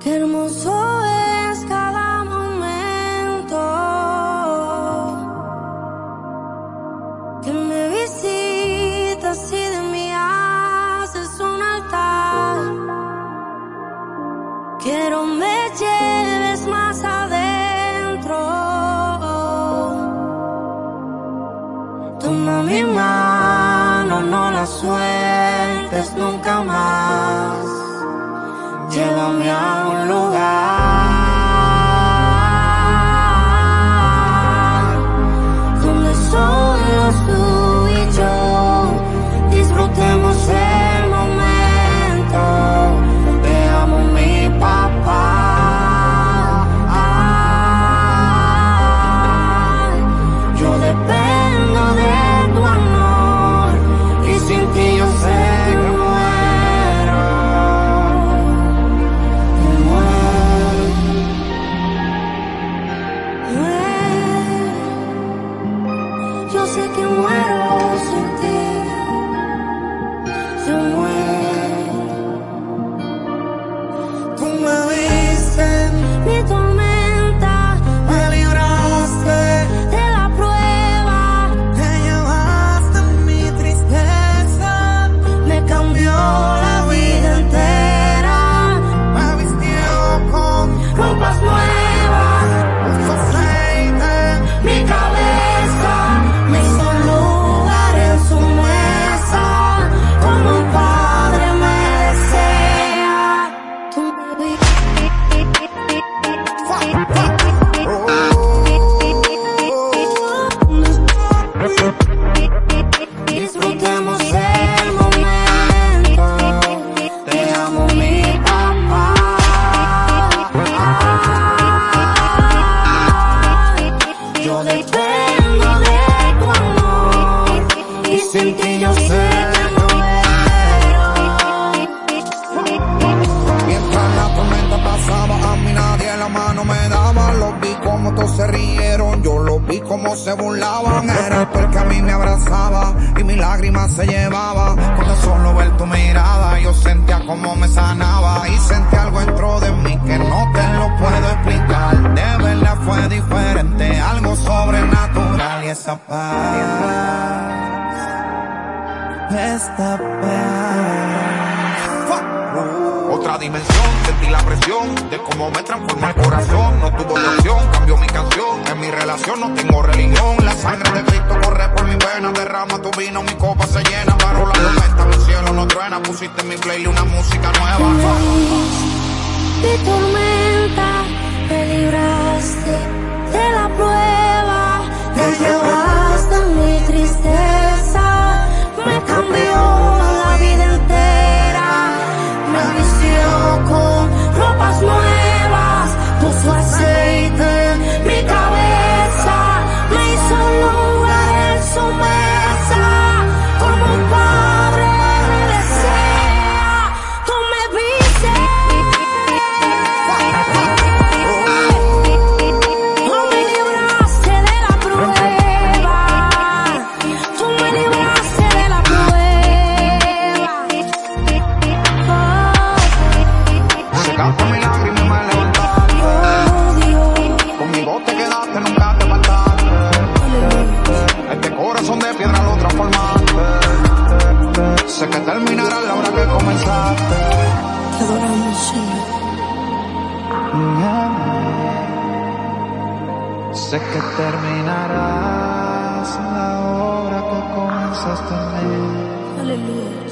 Qué hermoso es cada momento que me visitas y de mí haces un altar. Quiero me lleves más adentro. Toma mi mano, no la sueltes nunca más. Llévame a un Disfrutemos el momento. Te. Mientras la tormenta pasaba, a mí nadie la mano me daba. Los como todos se rieron, yo los vi como se burlaban. Era el que a mí me abrazaba y mi lágrima se llevaba. Cuando solo ver tu mirada, yo sentía como me sanaba. Y sentí algo dentro de mí que no te lo puedo explicar. De verdad fue diferente, algo sobrenatural. Y esa paz, esta sentí la presión de cómo me transforma el corazón. No tuvo opción, cambió mi canción. En mi relación no tengo religión. La sangre de Cristo corre por mi vena. Derrama tu vino, mi copa se llena. Paro la tormenta, mi cielo no truena. Pusiste mi playlist una música nueva. de tormenta, me libraste de la prueba, Sé que terminarás la hora que comenzaste en mí.